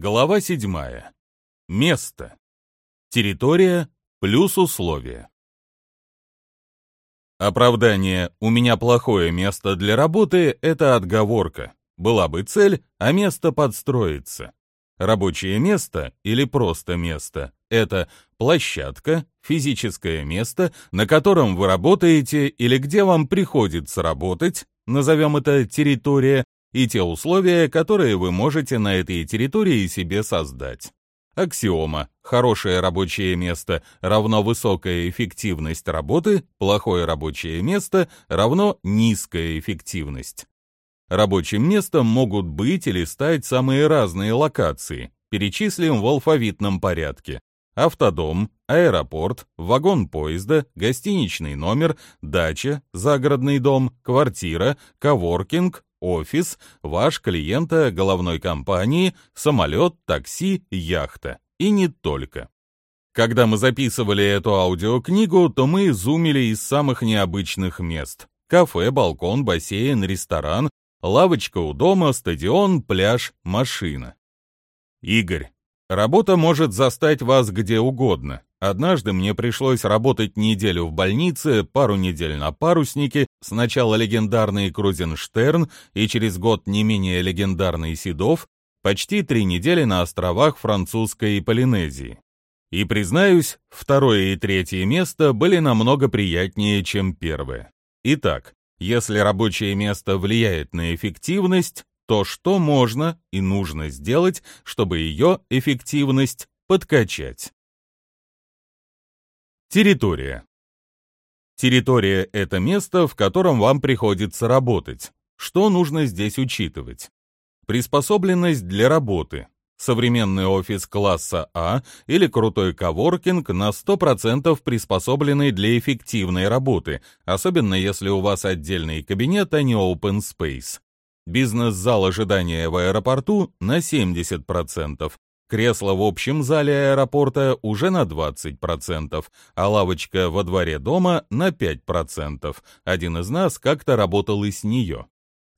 Глава 7. Место. Территория плюс условия. Оправдание «у меня плохое место для работы» — это отговорка. Была бы цель, а место подстроится. Рабочее место или просто место — это площадка, физическое место, на котором вы работаете или где вам приходится работать, назовем это территория, и те условия, которые вы можете на этой территории себе создать. Аксиома «хорошее рабочее место равно высокая эффективность работы, плохое рабочее место равно низкая эффективность». Рабочим местом могут быть или стать самые разные локации. Перечислим в алфавитном порядке. Автодом, аэропорт, вагон поезда, гостиничный номер, дача, загородный дом, квартира, коворкинг, офис, ваш клиента головной компании, самолет, такси, яхта. И не только. Когда мы записывали эту аудиокнигу, то мы зумили из самых необычных мест. Кафе, балкон, бассейн, ресторан, лавочка у дома, стадион, пляж, машина. Игорь, работа может застать вас где угодно. Однажды мне пришлось работать неделю в больнице, пару недель на паруснике, сначала легендарный Крузенштерн и через год не менее легендарный Седов, почти три недели на островах французской Полинезии. И, признаюсь, второе и третье место были намного приятнее, чем первое. Итак, если рабочее место влияет на эффективность, то что можно и нужно сделать, чтобы ее эффективность подкачать? Территория. Территория — это место, в котором вам приходится работать. Что нужно здесь учитывать? Приспособленность для работы. Современный офис класса А или крутой коворкинг на 100% приспособленный для эффективной работы, особенно если у вас отдельный кабинет, а не open space. Бизнес-зал ожидания в аэропорту на 70%, Кресло в общем зале аэропорта уже на 20%, а лавочка во дворе дома на 5%. Один из нас как-то работал и с нее.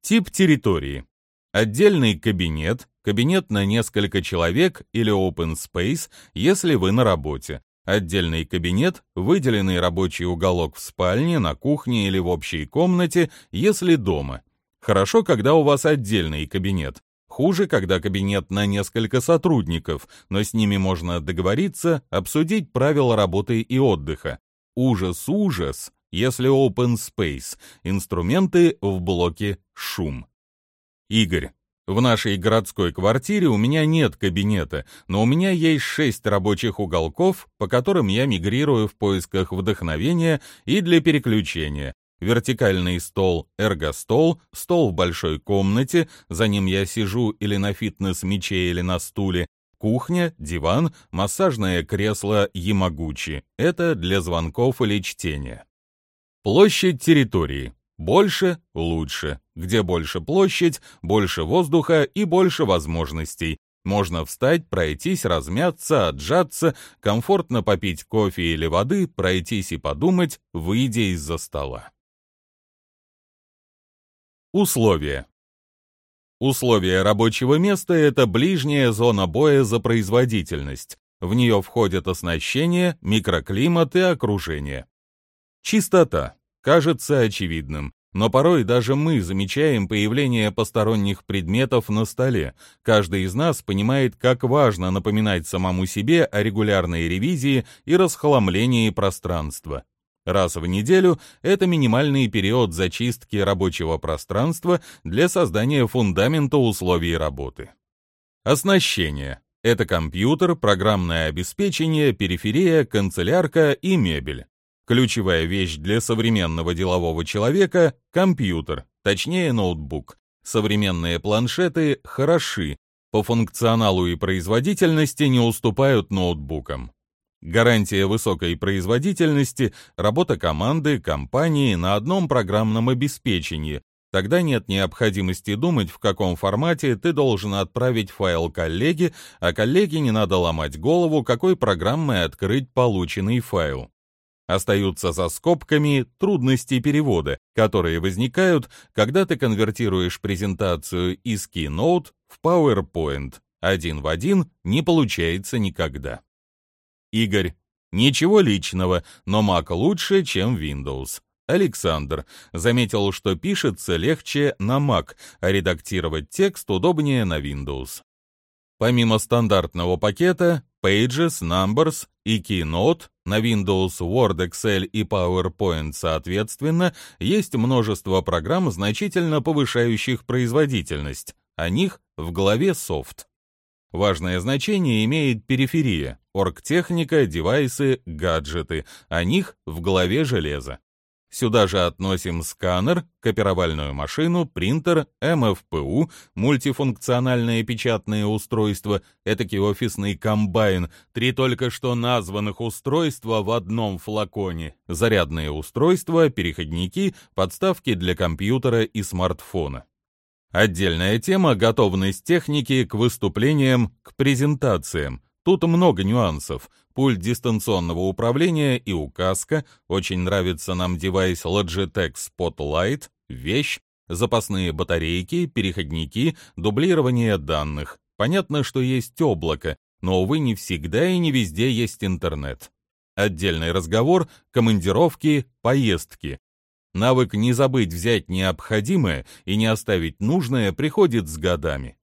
Тип территории. Отдельный кабинет, кабинет на несколько человек или open space, если вы на работе. Отдельный кабинет, выделенный рабочий уголок в спальне, на кухне или в общей комнате, если дома. Хорошо, когда у вас отдельный кабинет. Хуже, когда кабинет на несколько сотрудников, но с ними можно договориться, обсудить правила работы и отдыха. Ужас-ужас, если open space, инструменты в блоке шум. Игорь, в нашей городской квартире у меня нет кабинета, но у меня есть шесть рабочих уголков, по которым я мигрирую в поисках вдохновения и для переключения, вертикальный стол, эргостол, стол в большой комнате, за ним я сижу или на фитнес-мече, или на стуле, кухня, диван, массажное кресло Ямагучи. Это для звонков или чтения. Площадь территории. Больше – лучше. Где больше площадь, больше воздуха и больше возможностей. Можно встать, пройтись, размяться, отжаться, комфортно попить кофе или воды, пройтись и подумать, выйдя из-за стола. Условия. Условия рабочего места – это ближняя зона боя за производительность. В нее входят оснащение, микроклимат и окружение. Чистота. Кажется очевидным, но порой даже мы замечаем появление посторонних предметов на столе. Каждый из нас понимает, как важно напоминать самому себе о регулярной ревизии и расхламлении пространства. Раз в неделю – это минимальный период зачистки рабочего пространства для создания фундамента условий работы. Оснащение – это компьютер, программное обеспечение, периферия, канцелярка и мебель. Ключевая вещь для современного делового человека – компьютер, точнее ноутбук. Современные планшеты хороши, по функционалу и производительности не уступают ноутбукам. Гарантия высокой производительности, работа команды, компании на одном программном обеспечении. Тогда нет необходимости думать, в каком формате ты должен отправить файл коллеге, а коллеге не надо ломать голову, какой программой открыть полученный файл. Остаются за скобками трудности перевода, которые возникают, когда ты конвертируешь презентацию из Keynote в PowerPoint Один в один не получается никогда. Игорь. Ничего личного, но Mac лучше, чем Windows. Александр заметил, что пишется легче на Mac, а редактировать текст удобнее на Windows. Помимо стандартного пакета Pages, Numbers и Keynote, на Windows Word, Excel и PowerPoint соответственно, есть множество программ, значительно повышающих производительность. О них в главе Soft. Важное значение имеет периферия, оргтехника, девайсы, гаджеты, о них в главе железа. Сюда же относим сканер, копировальную машину, принтер, МФПУ, мультифункциональное печатное устройство, этакий офисный комбайн, три только что названных устройства в одном флаконе, зарядные устройства, переходники, подставки для компьютера и смартфона. Отдельная тема — готовность техники к выступлениям, к презентациям. Тут много нюансов. Пульт дистанционного управления и указка. Очень нравится нам девайс Logitech Spotlight. Вещь. Запасные батарейки, переходники, дублирование данных. Понятно, что есть облако, но, увы, не всегда и не везде есть интернет. Отдельный разговор, командировки, поездки. Навык не забыть взять необходимое и не оставить нужное приходит с годами.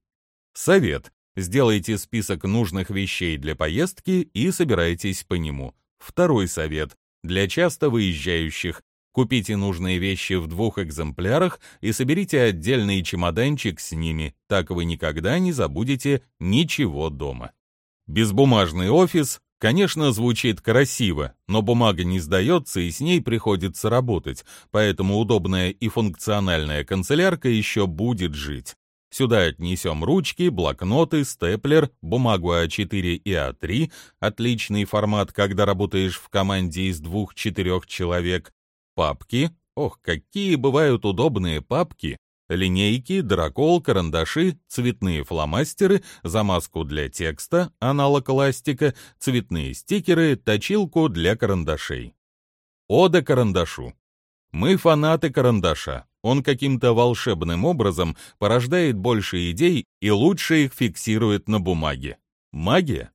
Совет. Сделайте список нужных вещей для поездки и собирайтесь по нему. Второй совет. Для часто выезжающих. Купите нужные вещи в двух экземплярах и соберите отдельный чемоданчик с ними, так вы никогда не забудете ничего дома. Безбумажный офис Конечно, звучит красиво, но бумага не сдается и с ней приходится работать, поэтому удобная и функциональная канцелярка еще будет жить. Сюда отнесем ручки, блокноты, степлер, бумагу А4 и А3, отличный формат, когда работаешь в команде из двух-четырех человек, папки, ох, какие бывают удобные папки, Линейки, дракол, карандаши, цветные фломастеры, замазку для текста, аналог ластика, цветные стикеры, точилку для карандашей. Ода карандашу. Мы фанаты карандаша. Он каким-то волшебным образом порождает больше идей и лучше их фиксирует на бумаге. Магия?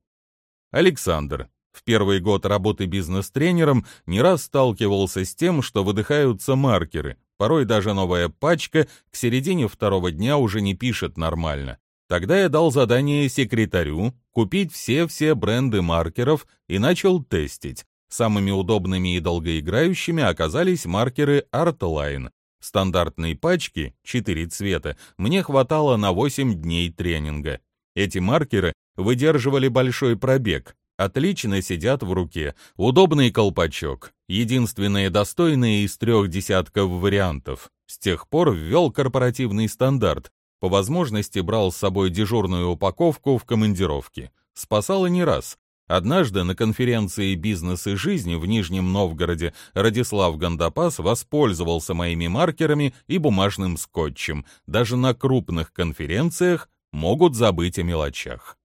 Александр. В первый год работы бизнес-тренером не раз сталкивался с тем, что выдыхаются маркеры, Порой даже новая пачка к середине второго дня уже не пишет нормально. Тогда я дал задание секретарю купить все-все бренды маркеров и начал тестить. Самыми удобными и долгоиграющими оказались маркеры Artline. Стандартной пачки, 4 цвета, мне хватало на 8 дней тренинга. Эти маркеры выдерживали большой пробег, отлично сидят в руке. Удобный колпачок. Единственное достойное из трех десятков вариантов. С тех пор ввел корпоративный стандарт. По возможности брал с собой дежурную упаковку в командировке. Спасало не раз. Однажды на конференции «Бизнес и жизнь» в Нижнем Новгороде Радислав Гандапас воспользовался моими маркерами и бумажным скотчем. Даже на крупных конференциях могут забыть о мелочах.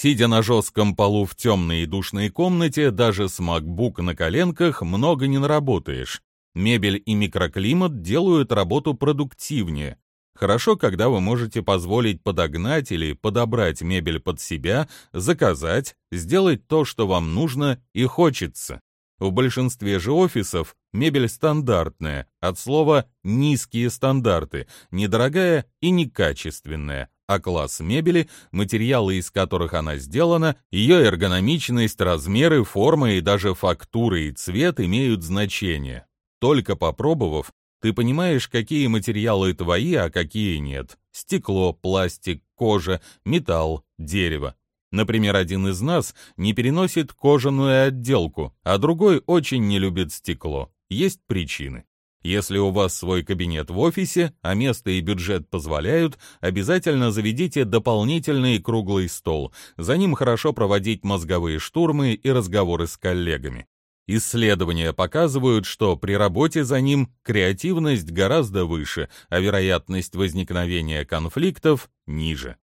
Сидя на жестком полу в темной и душной комнате, даже с MacBook на коленках много не наработаешь. Мебель и микроклимат делают работу продуктивнее. Хорошо, когда вы можете позволить подогнать или подобрать мебель под себя, заказать, сделать то, что вам нужно и хочется. В большинстве же офисов мебель стандартная, от слова «низкие стандарты», недорогая и некачественная, а класс мебели, материалы, из которых она сделана, ее эргономичность, размеры, форма и даже фактура и цвет имеют значение. Только попробовав, ты понимаешь, какие материалы твои, а какие нет. Стекло, пластик, кожа, металл, дерево. Например, один из нас не переносит кожаную отделку, а другой очень не любит стекло. Есть причины. Если у вас свой кабинет в офисе, а место и бюджет позволяют, обязательно заведите дополнительный круглый стол. За ним хорошо проводить мозговые штурмы и разговоры с коллегами. Исследования показывают, что при работе за ним креативность гораздо выше, а вероятность возникновения конфликтов ниже.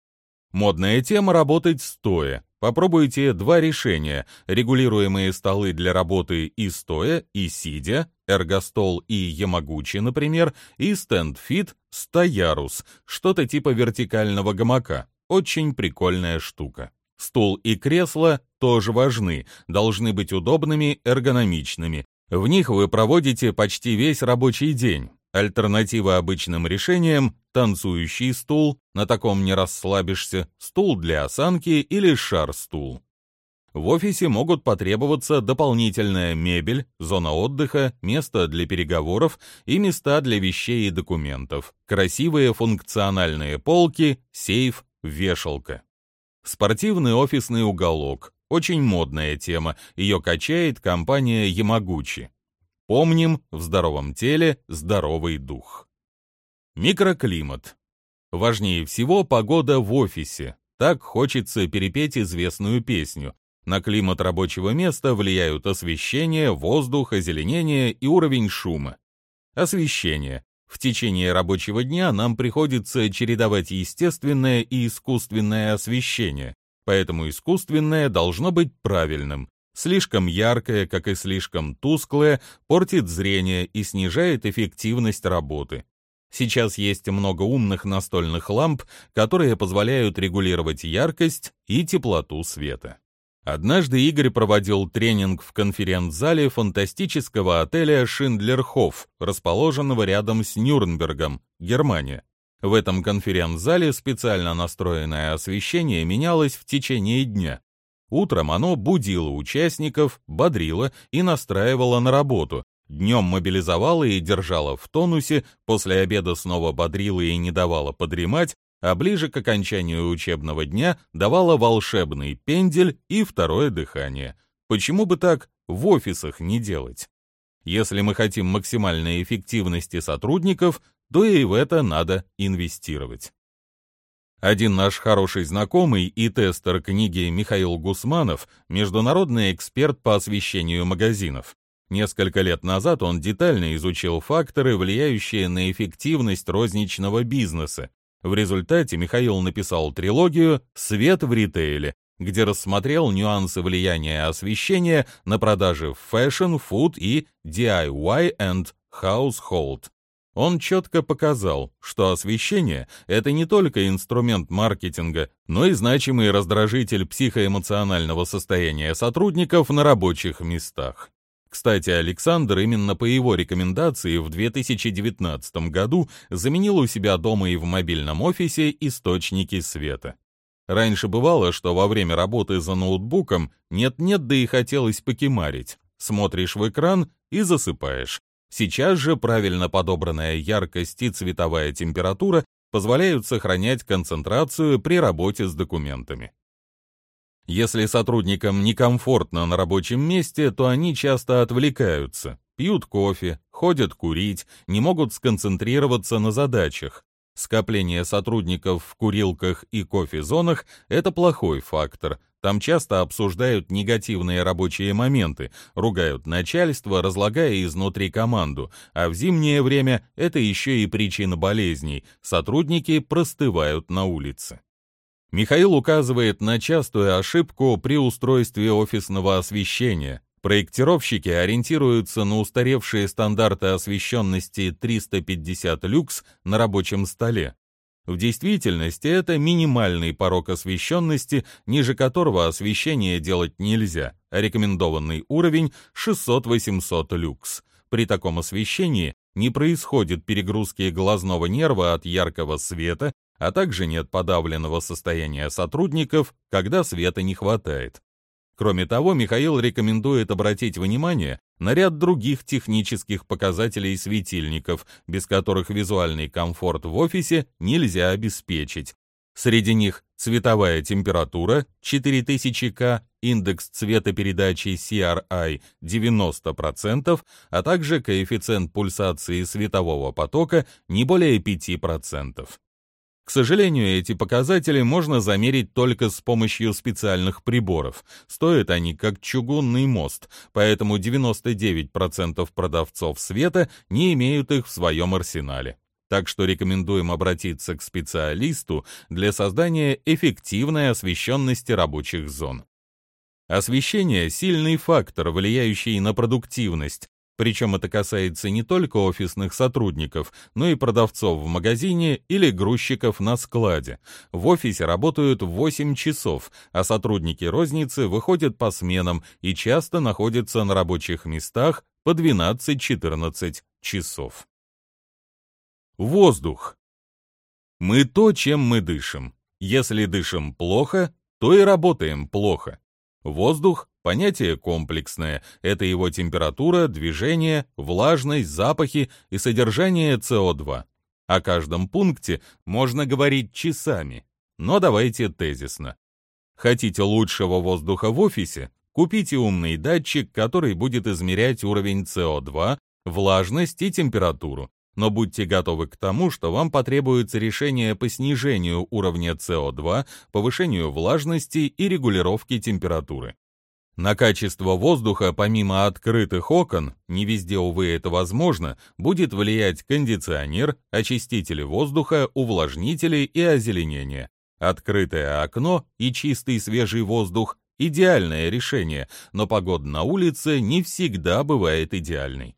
Модная тема работать стоя. Попробуйте два решения, регулируемые столы для работы и стоя, и сидя, эргостол и ямагучи, например, и стенд-фит, стоярус, что-то типа вертикального гамака. очень прикольная штука. Стул и кресло тоже важны, должны быть удобными, эргономичными. В них вы проводите почти весь рабочий день. Альтернатива обычным решениям – танцующий стул, на таком не расслабишься, стул для осанки или шар-стул. В офисе могут потребоваться дополнительная мебель, зона отдыха, место для переговоров и места для вещей и документов, красивые функциональные полки, сейф, вешалка. Спортивный офисный уголок. Очень модная тема, ее качает компания Ямагучи. Помним, в здоровом теле здоровый дух. Микроклимат. Важнее всего погода в офисе. Так хочется перепеть известную песню. На климат рабочего места влияют освещение, воздух, озеленение и уровень шума. Освещение. В течение рабочего дня нам приходится чередовать естественное и искусственное освещение, поэтому искусственное должно быть правильным. Слишком яркое, как и слишком тусклое, портит зрение и снижает эффективность работы. Сейчас есть много умных настольных ламп, которые позволяют регулировать яркость и теплоту света. Однажды Игорь проводил тренинг в конференц-зале фантастического отеля Шиндлерхоф, расположенного рядом с Нюрнбергом, Германия. В этом конференц-зале специально настроенное освещение менялось в течение дня. Утром оно будило участников, бодрило и настраивало на работу, днем мобилизовало и держало в тонусе, после обеда снова бодрило и не давало подремать, а ближе к окончанию учебного дня давала волшебный пендель и второе дыхание. Почему бы так в офисах не делать? Если мы хотим максимальной эффективности сотрудников, то и в это надо инвестировать. Один наш хороший знакомый и тестер книги Михаил Гусманов, международный эксперт по освещению магазинов. Несколько лет назад он детально изучил факторы, влияющие на эффективность розничного бизнеса, в результате Михаил написал трилогию «Свет в ритейле», где рассмотрел нюансы влияния освещения на продажи в fashion, food и DIY and household. Он четко показал, что освещение — это не только инструмент маркетинга, но и значимый раздражитель психоэмоционального состояния сотрудников на рабочих местах. Кстати, Александр именно по его рекомендации в 2019 году заменил у себя дома и в мобильном офисе источники света. Раньше бывало, что во время работы за ноутбуком нет-нет, да и хотелось покемарить. Смотришь в экран и засыпаешь. Сейчас же правильно подобранная яркость и цветовая температура позволяют сохранять концентрацию при работе с документами. Если сотрудникам некомфортно на рабочем месте, то они часто отвлекаются, пьют кофе, ходят курить, не могут сконцентрироваться на задачах. Скопление сотрудников в курилках и кофе-зонах – это плохой фактор. Там часто обсуждают негативные рабочие моменты, ругают начальство, разлагая изнутри команду, а в зимнее время это еще и причина болезней – сотрудники простывают на улице. Михаил указывает на частую ошибку при устройстве офисного освещения. Проектировщики ориентируются на устаревшие стандарты освещенности 350 люкс на рабочем столе. В действительности это минимальный порог освещенности, ниже которого освещение делать нельзя, а рекомендованный уровень 600-800 люкс. При таком освещении не происходит перегрузки глазного нерва от яркого света а также нет подавленного состояния сотрудников, когда света не хватает. Кроме того, Михаил рекомендует обратить внимание на ряд других технических показателей светильников, без которых визуальный комфорт в офисе нельзя обеспечить. Среди них цветовая температура 4000К, индекс цветопередачи CRI 90%, а также коэффициент пульсации светового потока не более 5%. К сожалению, эти показатели можно замерить только с помощью специальных приборов. Стоят они как чугунный мост, поэтому 99% продавцов света не имеют их в своем арсенале. Так что рекомендуем обратиться к специалисту для создания эффективной освещенности рабочих зон. Освещение – сильный фактор, влияющий на продуктивность, Причем это касается не только офисных сотрудников, но и продавцов в магазине или грузчиков на складе. В офисе работают 8 часов, а сотрудники розницы выходят по сменам и часто находятся на рабочих местах по 12-14 часов. Воздух. Мы то, чем мы дышим. Если дышим плохо, то и работаем плохо. Воздух – понятие комплексное. Это его температура, движение, влажность, запахи и содержание СО2. О каждом пункте можно говорить часами, но давайте тезисно. Хотите лучшего воздуха в офисе? Купите умный датчик, который будет измерять уровень СО2, влажность и температуру но будьте готовы к тому, что вам потребуется решение по снижению уровня СО2, повышению влажности и регулировке температуры. На качество воздуха, помимо открытых окон, не везде, увы, это возможно, будет влиять кондиционер, очистители воздуха, увлажнители и озеленение. Открытое окно и чистый свежий воздух – идеальное решение, но погода на улице не всегда бывает идеальной.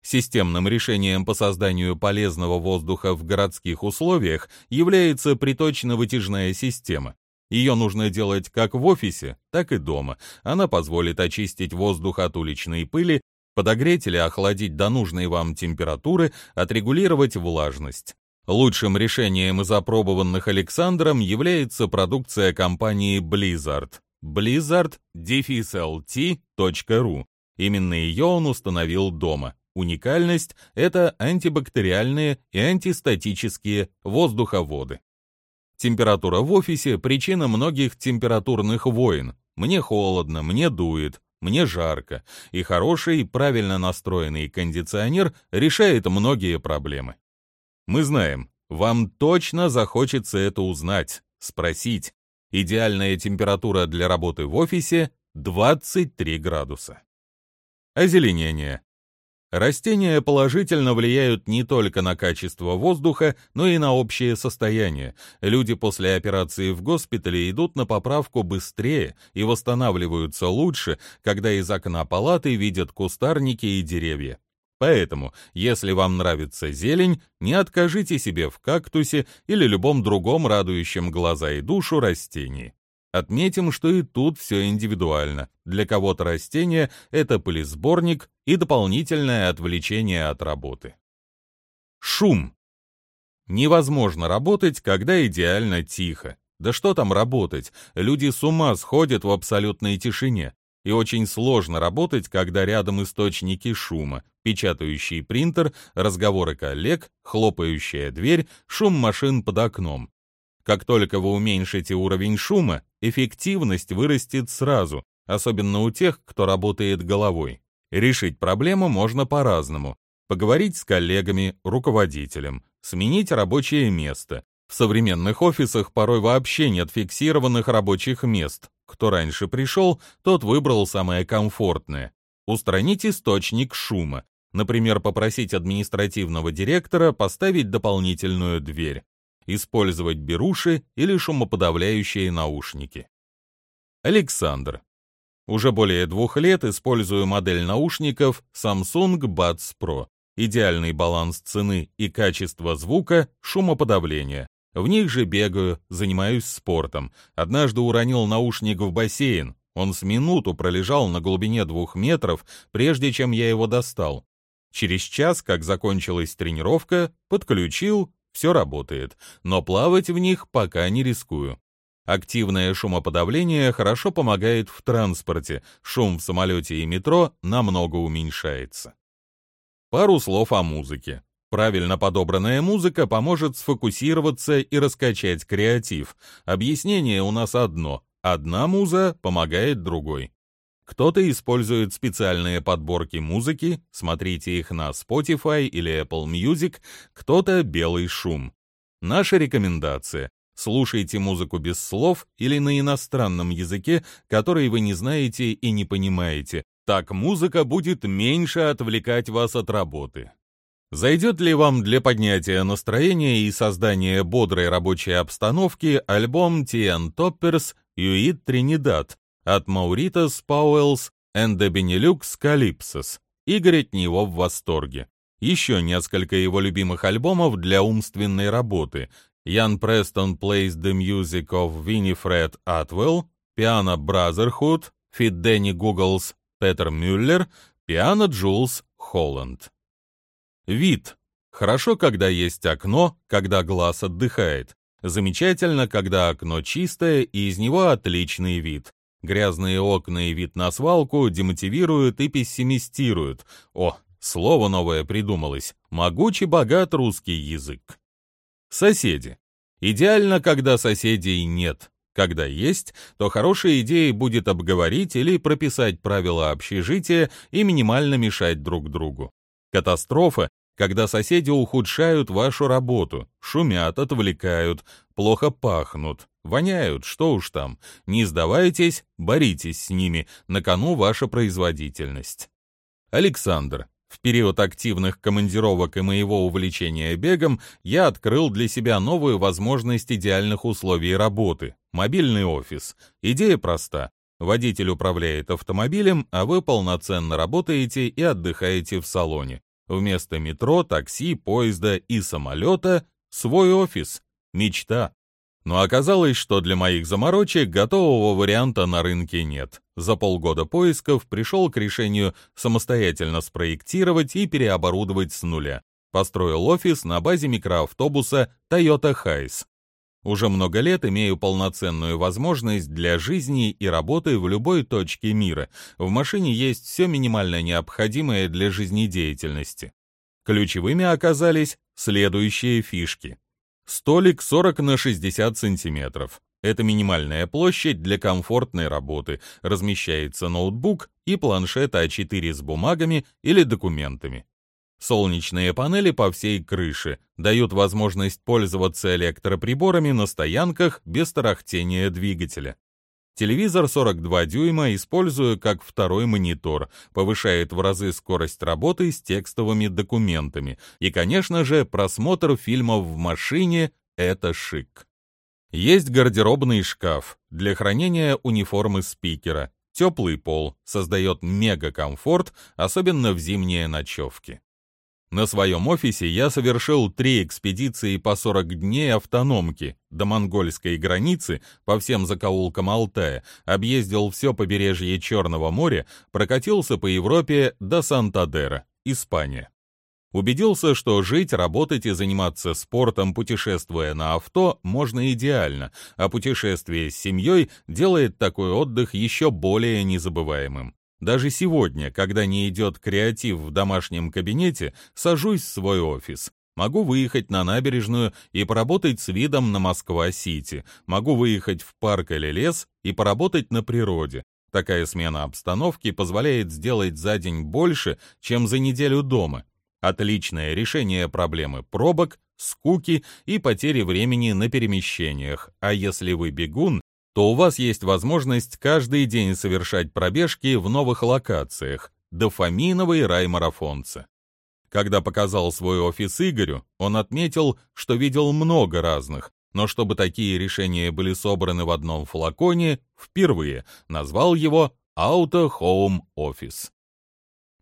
Системным решением по созданию полезного воздуха в городских условиях является приточно-вытяжная система. Ее нужно делать как в офисе, так и дома. Она позволит очистить воздух от уличной пыли, подогреть или охладить до нужной вам температуры, отрегулировать влажность. Лучшим решением из опробованных Александром является продукция компании Blizzard. blizzard-lt.ru. Именно ее он установил дома. Уникальность — это антибактериальные и антистатические воздуховоды. Температура в офисе — причина многих температурных войн. Мне холодно, мне дует, мне жарко. И хороший, правильно настроенный кондиционер решает многие проблемы. Мы знаем, вам точно захочется это узнать, спросить. Идеальная температура для работы в офисе — 23 градуса. Озеленение. Растения положительно влияют не только на качество воздуха, но и на общее состояние. Люди после операции в госпитале идут на поправку быстрее и восстанавливаются лучше, когда из окна палаты видят кустарники и деревья. Поэтому, если вам нравится зелень, не откажите себе в кактусе или любом другом радующем глаза и душу растении. Отметим, что и тут все индивидуально. Для кого-то растение — это пылесборник и дополнительное отвлечение от работы. Шум. Невозможно работать, когда идеально тихо. Да что там работать, люди с ума сходят в абсолютной тишине. И очень сложно работать, когда рядом источники шума, печатающий принтер, разговоры коллег, хлопающая дверь, шум машин под окном. Как только вы уменьшите уровень шума, эффективность вырастет сразу, особенно у тех, кто работает головой. Решить проблему можно по-разному. Поговорить с коллегами, руководителем, сменить рабочее место. В современных офисах порой вообще нет фиксированных рабочих мест. Кто раньше пришел, тот выбрал самое комфортное. Устранить источник шума. Например, попросить административного директора поставить дополнительную дверь использовать беруши или шумоподавляющие наушники. Александр. Уже более двух лет использую модель наушников Samsung Buds Pro. Идеальный баланс цены и качества звука, шумоподавления. В них же бегаю, занимаюсь спортом. Однажды уронил наушник в бассейн. Он с минуту пролежал на глубине двух метров, прежде чем я его достал. Через час, как закончилась тренировка, подключил, все работает, но плавать в них пока не рискую. Активное шумоподавление хорошо помогает в транспорте, шум в самолете и метро намного уменьшается. Пару слов о музыке. Правильно подобранная музыка поможет сфокусироваться и раскачать креатив. Объяснение у нас одно. Одна муза помогает другой. Кто-то использует специальные подборки музыки, смотрите их на Spotify или Apple Music, кто-то белый шум. Наша рекомендация – слушайте музыку без слов или на иностранном языке, который вы не знаете и не понимаете. Так музыка будет меньше отвлекать вас от работы. Зайдет ли вам для поднятия настроения и создания бодрой рабочей обстановки альбом TN Toppers «Юит Тринидад», от Mauritas Pauwels and the Benelux Calypsos. Игорь от него в восторге. Еще несколько его любимых альбомов для умственной работы. Ян Престон Plays the Music of Winifred Atwell, Piano Brotherhood, Fit Danny Гуглс, Петер Мюллер, Piano Jules Холланд. Вид. Хорошо, когда есть окно, когда глаз отдыхает. Замечательно, когда окно чистое и из него отличный вид. Грязные окна и вид на свалку демотивируют и пессимистируют. О, слово новое придумалось. Могучий богат русский язык. Соседи. Идеально, когда соседей нет. Когда есть, то хорошей идеей будет обговорить или прописать правила общежития и минимально мешать друг другу. Катастрофа, когда соседи ухудшают вашу работу, шумят, отвлекают, плохо пахнут, воняют, что уж там. Не сдавайтесь, боритесь с ними, на кону ваша производительность. Александр. В период активных командировок и моего увлечения бегом я открыл для себя новую возможность идеальных условий работы – мобильный офис. Идея проста. Водитель управляет автомобилем, а вы полноценно работаете и отдыхаете в салоне. Вместо метро, такси, поезда и самолета — свой офис. Мечта. Но оказалось, что для моих заморочек готового варианта на рынке нет. За полгода поисков пришел к решению самостоятельно спроектировать и переоборудовать с нуля. Построил офис на базе микроавтобуса Toyota Hiace. Уже много лет имею полноценную возможность для жизни и работы в любой точке мира. В машине есть все минимально необходимое для жизнедеятельности. Ключевыми оказались следующие фишки. Столик 40 на 60 сантиметров. Это минимальная площадь для комфортной работы. Размещается ноутбук и планшет А4 с бумагами или документами. Солнечные панели по всей крыше дают возможность пользоваться электроприборами на стоянках без тарахтения двигателя. Телевизор 42 дюйма использую как второй монитор, повышает в разы скорость работы с текстовыми документами. И, конечно же, просмотр фильмов в машине — это шик. Есть гардеробный шкаф для хранения униформы спикера. Теплый пол создает мега-комфорт, особенно в зимние ночевки. На своем офисе я совершил три экспедиции по 40 дней автономки до монгольской границы по всем закоулкам Алтая, объездил все побережье Черного моря, прокатился по Европе до Сантадера, Испания. Убедился, что жить, работать и заниматься спортом, путешествуя на авто, можно идеально, а путешествие с семьей делает такой отдых еще более незабываемым. Даже сегодня, когда не идет креатив в домашнем кабинете, сажусь в свой офис. Могу выехать на набережную и поработать с видом на Москва-Сити. Могу выехать в парк или лес и поработать на природе. Такая смена обстановки позволяет сделать за день больше, чем за неделю дома. Отличное решение проблемы пробок, скуки и потери времени на перемещениях. А если вы бегун, то у вас есть возможность каждый день совершать пробежки в новых локациях, дофаминовый рай-марафонцы. Когда показал свой офис Игорю, он отметил, что видел много разных, но чтобы такие решения были собраны в одном флаконе, впервые назвал его Auto Home Office.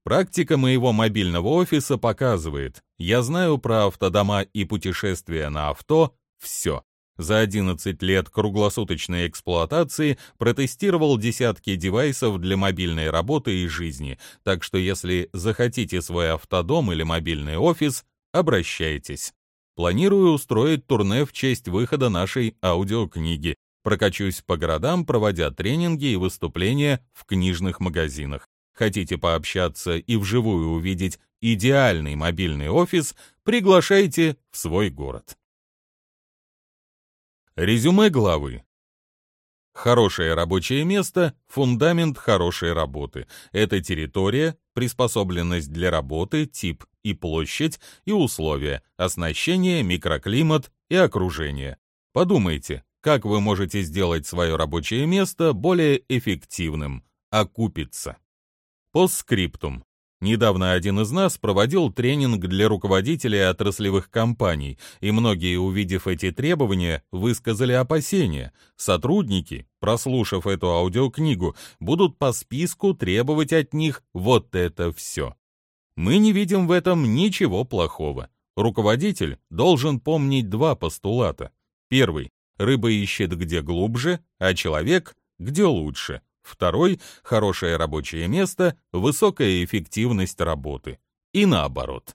Практика моего мобильного офиса показывает, я знаю про автодома и путешествия на авто все. За 11 лет круглосуточной эксплуатации протестировал десятки девайсов для мобильной работы и жизни, так что если захотите свой автодом или мобильный офис, обращайтесь. Планирую устроить турне в честь выхода нашей аудиокниги. Прокачусь по городам, проводя тренинги и выступления в книжных магазинах. Хотите пообщаться и вживую увидеть идеальный мобильный офис, приглашайте в свой город. Резюме главы. Хорошее рабочее место – фундамент хорошей работы. Это территория, приспособленность для работы, тип и площадь, и условия, оснащение, микроклимат и окружение. Подумайте, как вы можете сделать свое рабочее место более эффективным, окупиться. Постскриптум. Недавно один из нас проводил тренинг для руководителей отраслевых компаний, и многие, увидев эти требования, высказали опасения. Сотрудники, прослушав эту аудиокнигу, будут по списку требовать от них вот это все. Мы не видим в этом ничего плохого. Руководитель должен помнить два постулата. Первый – рыба ищет где глубже, а человек – где лучше. Второй – хорошее рабочее место, высокая эффективность работы. И наоборот.